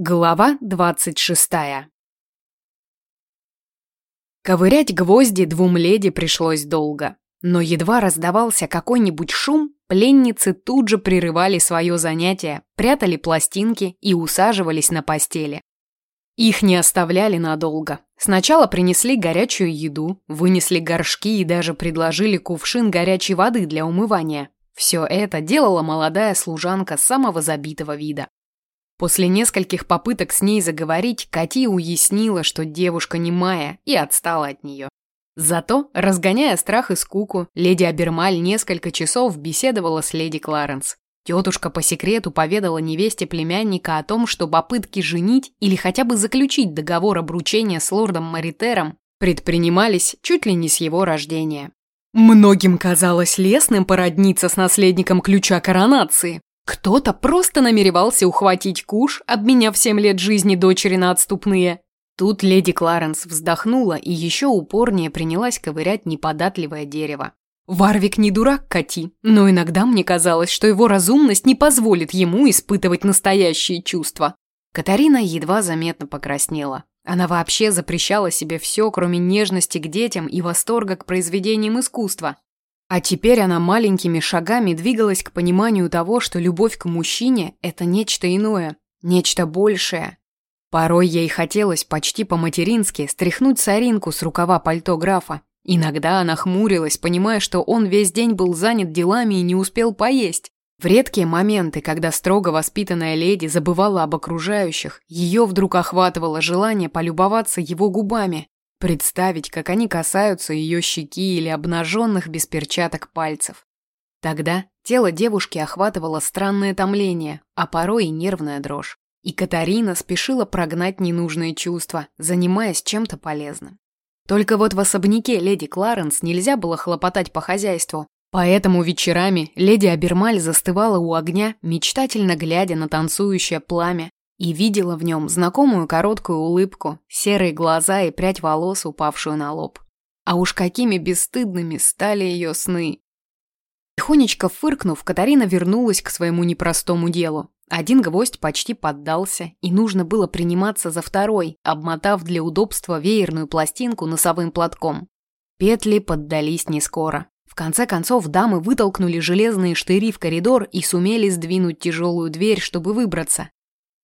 Глава двадцать шестая Ковырять гвозди двум леди пришлось долго. Но едва раздавался какой-нибудь шум, пленницы тут же прерывали свое занятие, прятали пластинки и усаживались на постели. Их не оставляли надолго. Сначала принесли горячую еду, вынесли горшки и даже предложили кувшин горячей воды для умывания. Все это делала молодая служанка самого забитого вида. После нескольких попыток с ней заговорить, Кати уяснила, что девушка не Майя, и отстала от нее. Зато, разгоняя страх и скуку, леди Абермаль несколько часов беседовала с леди Кларенс. Тетушка по секрету поведала невесте племянника о том, что попытки женить или хотя бы заключить договор обручения с лордом Маритером предпринимались чуть ли не с его рождения. Многим казалось лестным породниться с наследником ключа коронации, кто-то просто намеревался ухватить куш, обменяв семь лет жизни дочери на отступные. Тут леди Кларенс вздохнула и еще упорнее принялась ковырять неподатливое дерево. Варвик не дурак Кати, но иногда мне казалось, что его разумность не позволит ему испытывать настоящие чувства. Катарина едва заметно покраснела. Она вообще запрещала себе все, кроме нежности к детям и восторга к произведениям искусства. А теперь она маленькими шагами двигалась к пониманию того, что любовь к мужчине – это нечто иное, нечто большее. Порой ей хотелось почти по-матерински стряхнуть соринку с рукава пальто графа. Иногда она хмурилась, понимая, что он весь день был занят делами и не успел поесть. В редкие моменты, когда строго воспитанная леди забывала об окружающих, ее вдруг охватывало желание полюбоваться его губами, Представить, как они касаются ее щеки или обнаженных без перчаток пальцев. Тогда тело девушки охватывало странное томление, а порой и нервная дрожь. И Катарина спешила прогнать ненужные чувства, занимаясь чем-то полезным. Только вот в особняке леди Кларенс нельзя было хлопотать по хозяйству, поэтому вечерами леди Абермаль застывала у огня, мечтательно глядя на танцующее пламя, и видела в нем знакомую короткую улыбку, серые глаза и прядь волос, упавшую на лоб. А уж какими бесстыдными стали ее сны. Тихонечко фыркнув, Катарина вернулась к своему непростому делу. Один гвоздь почти поддался, и нужно было приниматься за второй, обмотав для удобства веерную пластинку носовым платком. Петли поддались не скоро. В конце концов, дамы вытолкнули железные штыри в коридор и сумели сдвинуть тяжелую дверь, чтобы выбраться.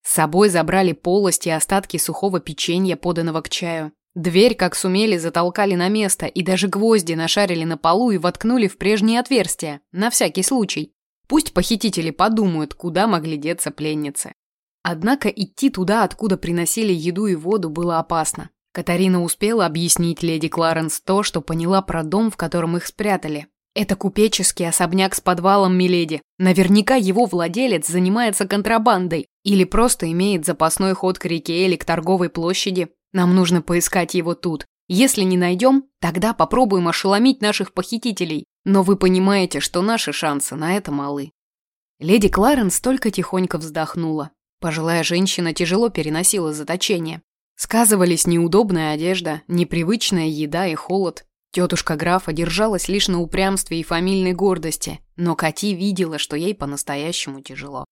С собой забрали полость и остатки сухого печенья, поданного к чаю. Дверь, как сумели, затолкали на место и даже гвозди нашарили на полу и воткнули в прежние отверстия, на всякий случай. Пусть похитители подумают, куда могли деться пленницы. Однако идти туда, откуда приносили еду и воду, было опасно. Катарина успела объяснить леди Кларенс то, что поняла про дом, в котором их спрятали. Это купеческий особняк с подвалом Миледи. Наверняка его владелец занимается контрабандой или просто имеет запасной ход к реке или к торговой площади. Нам нужно поискать его тут. Если не найдем, тогда попробуем ошеломить наших похитителей. Но вы понимаете, что наши шансы на это малы. Леди Кларенс только тихонько вздохнула. Пожилая женщина тяжело переносила заточение. Сказывались неудобная одежда, непривычная еда и холод. Тетушка графа держалась лишь на упрямстве и фамильной гордости, но Кати видела, что ей по-настоящему тяжело.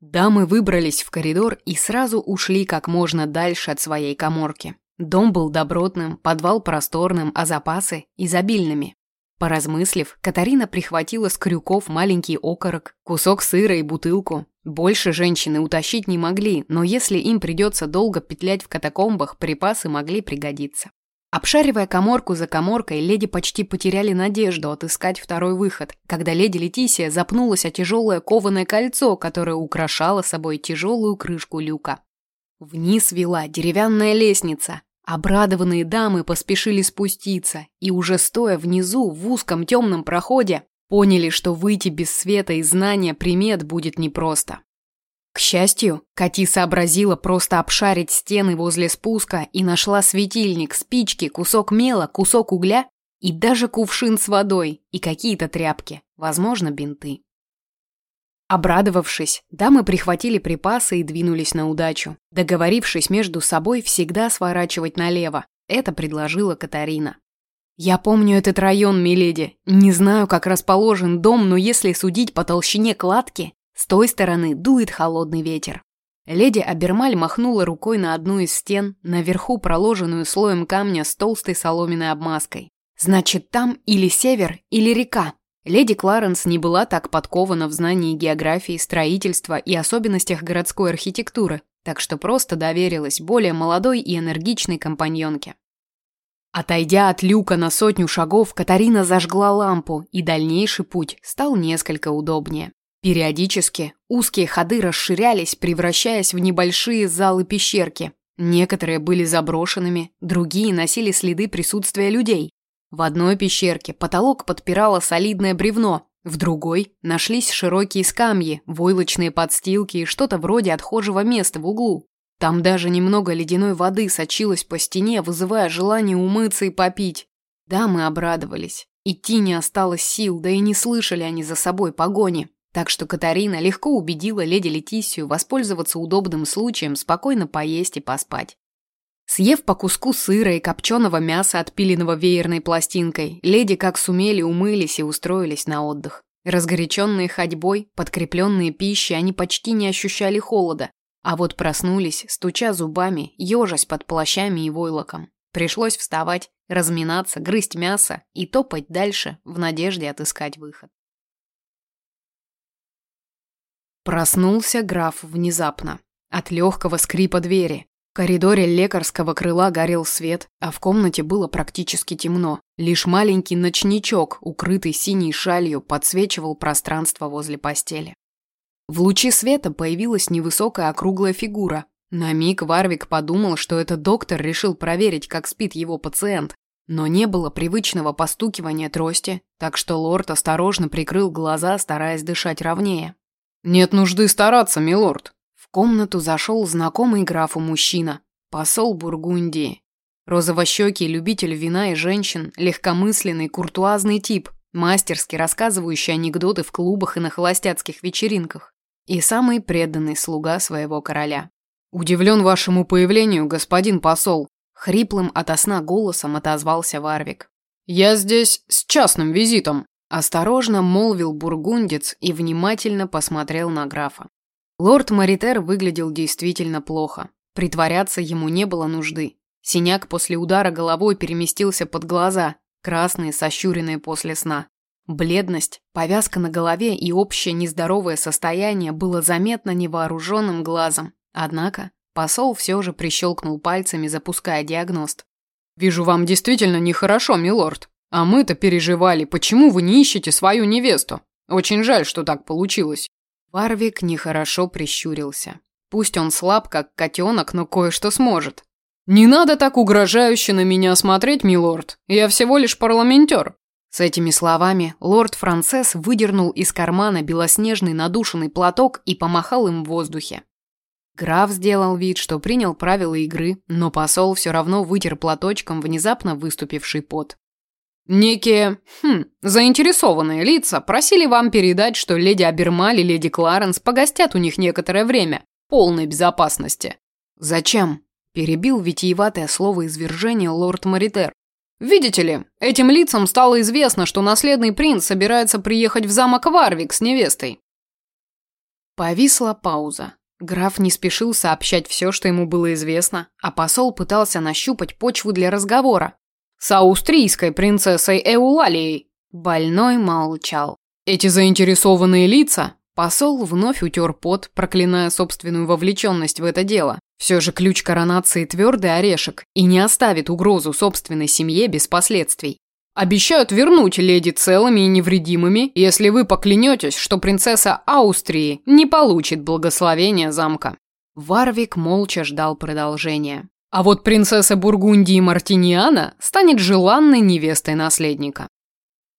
Дамы выбрались в коридор и сразу ушли как можно дальше от своей коморки. Дом был добротным, подвал просторным, а запасы – изобильными. Поразмыслив, Катарина прихватила с крюков маленький окорок, кусок сыра и бутылку. Больше женщины утащить не могли, но если им придется долго петлять в катакомбах, припасы могли пригодиться. Обшаривая коморку за коморкой, леди почти потеряли надежду отыскать второй выход, когда леди Летисия запнулась о тяжелое кованое кольцо, которое украшало собой тяжелую крышку люка. Вниз вела деревянная лестница. Обрадованные дамы поспешили спуститься, и уже стоя внизу, в узком темном проходе, поняли, что выйти без света и знания примет будет непросто. К счастью, Кати сообразила просто обшарить стены возле спуска и нашла светильник, спички, кусок мела, кусок угля и даже кувшин с водой и какие-то тряпки, возможно, бинты. Обрадовавшись, дамы прихватили припасы и двинулись на удачу, договорившись между собой всегда сворачивать налево. Это предложила Катарина. «Я помню этот район, миледи. Не знаю, как расположен дом, но если судить по толщине кладки, с той стороны дует холодный ветер. Леди Абермаль махнула рукой на одну из стен, наверху проложенную слоем камня с толстой соломенной обмазкой. «Значит, там или север, или река». Леди Кларенс не была так подкована в знании географии, строительства и особенностях городской архитектуры, так что просто доверилась более молодой и энергичной компаньонке. Отойдя от люка на сотню шагов, Катарина зажгла лампу, и дальнейший путь стал несколько удобнее. Периодически узкие ходы расширялись, превращаясь в небольшие залы-пещерки. Некоторые были заброшенными, другие носили следы присутствия людей. В одной пещерке потолок подпирало солидное бревно, в другой нашлись широкие скамьи, войлочные подстилки и что-то вроде отхожего места в углу. Там даже немного ледяной воды сочилось по стене, вызывая желание умыться и попить. Да, мы обрадовались. Идти не осталось сил, да и не слышали они за собой погони. Так что Катарина легко убедила леди Летисию воспользоваться удобным случаем спокойно поесть и поспать. Съев по куску сыра и копченого мяса, отпиленного веерной пластинкой, леди как сумели умылись и устроились на отдых. Разгоряченные ходьбой, подкрепленные пищей, они почти не ощущали холода, а вот проснулись, стуча зубами, ежась под плащами и войлоком. Пришлось вставать, разминаться, грызть мясо и топать дальше в надежде отыскать выход. Проснулся граф внезапно. От легкого скрипа двери. В коридоре лекарского крыла горел свет, а в комнате было практически темно. Лишь маленький ночничок, укрытый синей шалью, подсвечивал пространство возле постели. В луче света появилась невысокая округлая фигура. На миг Варвик подумал, что это доктор решил проверить, как спит его пациент. Но не было привычного постукивания трости, так что лорд осторожно прикрыл глаза, стараясь дышать ровнее. «Нет нужды стараться, милорд». В комнату зашел знакомый графу мужчина, посол Бургундии. Розовощекий любитель вина и женщин, легкомысленный, куртуазный тип, мастерски рассказывающий анекдоты в клубах и на холостяцких вечеринках. И самый преданный слуга своего короля. «Удивлен вашему появлению, господин посол», — хриплым ото сна голосом отозвался Варвик. «Я здесь с частным визитом», Осторожно молвил бургундец и внимательно посмотрел на графа. Лорд Маритер выглядел действительно плохо. Притворяться ему не было нужды. Синяк после удара головой переместился под глаза, красные, сощуренные после сна. Бледность, повязка на голове и общее нездоровое состояние было заметно невооруженным глазом. Однако посол все же прищелкнул пальцами, запуская диагност. «Вижу, вам действительно нехорошо, милорд», а мы-то переживали, почему вы не ищете свою невесту? Очень жаль, что так получилось. Варвик нехорошо прищурился. Пусть он слаб, как котенок, но кое-что сможет. «Не надо так угрожающе на меня смотреть, милорд. Я всего лишь парламентер». С этими словами лорд Францесс выдернул из кармана белоснежный надушенный платок и помахал им в воздухе. Граф сделал вид, что принял правила игры, но посол все равно вытер платочком внезапно выступивший пот. Некие, хм, заинтересованные лица просили вам передать, что леди Абермаль и леди Кларенс погостят у них некоторое время, полной безопасности. Зачем? Перебил витиеватое слово извержения лорд Маритер. Видите ли, этим лицам стало известно, что наследный принц собирается приехать в замок Варвик с невестой. Повисла пауза. Граф не спешил сообщать все, что ему было известно, а посол пытался нащупать почву для разговора, с аустрийской принцессой Эулалией. Больной молчал. Эти заинтересованные лица... Посол вновь утер пот, проклиная собственную вовлеченность в это дело. Все же ключ коронации твердый орешек и не оставит угрозу собственной семье без последствий. Обещают вернуть леди целыми и невредимыми, если вы поклянетесь, что принцесса Аустрии не получит благословения замка. Варвик молча ждал продолжения. А вот принцесса Бургундии Мартиниана станет желанной невестой наследника.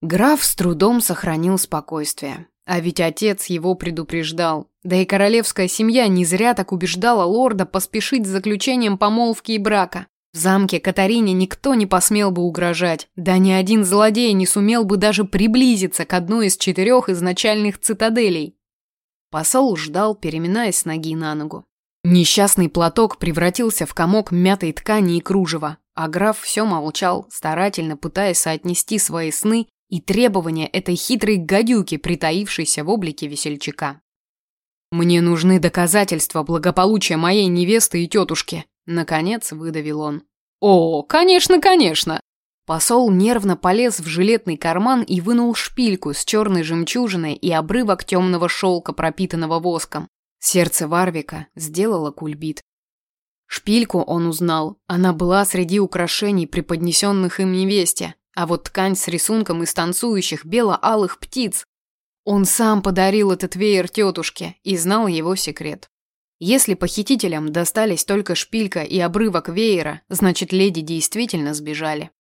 Граф с трудом сохранил спокойствие. А ведь отец его предупреждал. Да и королевская семья не зря так убеждала лорда поспешить с заключением помолвки и брака. В замке Катарине никто не посмел бы угрожать, да ни один злодей не сумел бы даже приблизиться к одной из четырех изначальных цитаделей. Посол ждал, переминаясь с ноги на ногу. Несчастный платок превратился в комок мятой ткани и кружева, а граф все молчал, старательно пытаясь соотнести свои сны и требования этой хитрой гадюки, притаившейся в облике весельчака. Мне нужны доказательства благополучия моей невесты и тетушки. Наконец выдавил он. О, конечно, конечно. Посол нервно полез в жилетный карман и вынул шпильку с черной жемчужиной и обрывок темного шелка, пропитанного воском. Сердце Варвика сделало кульбит. Шпильку он узнал. Она была среди украшений, преподнесенных им невесте. А вот ткань с рисунком из танцующих бело-алых птиц. Он сам подарил этот веер тетушке и знал его секрет. Если похитителям достались только шпилька и обрывок веера, значит, леди действительно сбежали.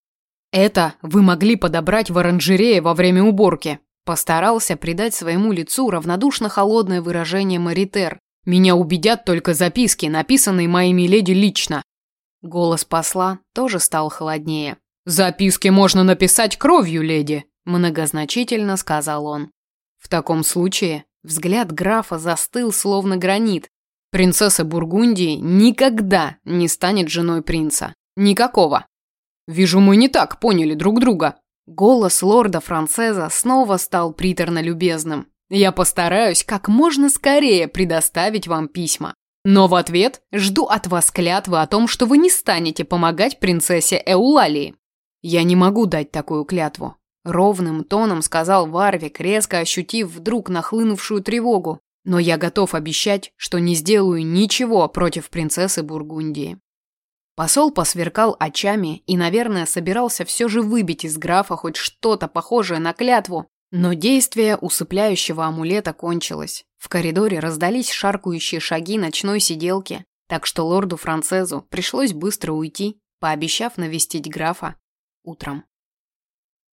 Это вы могли подобрать в оранжерее во время уборки. Постарался придать своему лицу равнодушно холодное выражение Маритер, меня убедят только записки, написанные моими леди лично. Голос посла тоже стал холоднее. Записки можно написать кровью, леди, многозначительно сказал он. В таком случае взгляд графа застыл словно гранит. Принцесса Бургундии никогда не станет женой принца. Никакого. Вижу, мы не так поняли друг друга. Голос лорда Францеза снова стал приторно любезным. Я постараюсь как можно скорее предоставить вам письма. Но в ответ жду от вас клятвы о том, что вы не станете помогать принцессе Эулалии. Я не могу дать такую клятву, ровным тоном сказал Варвик, резко ощутив вдруг нахлынувшую тревогу. Но я готов обещать, что не сделаю ничего против принцессы Бургундии. Посол посверкал очами и, наверное, собирался все же выбить из графа хоть что-то похожее на клятву, но действие усыпляющего амулета кончилось. В коридоре раздались шаркающие шаги ночной сиделки, так что лорду Францезу пришлось быстро уйти, пообещав навестить графа утром.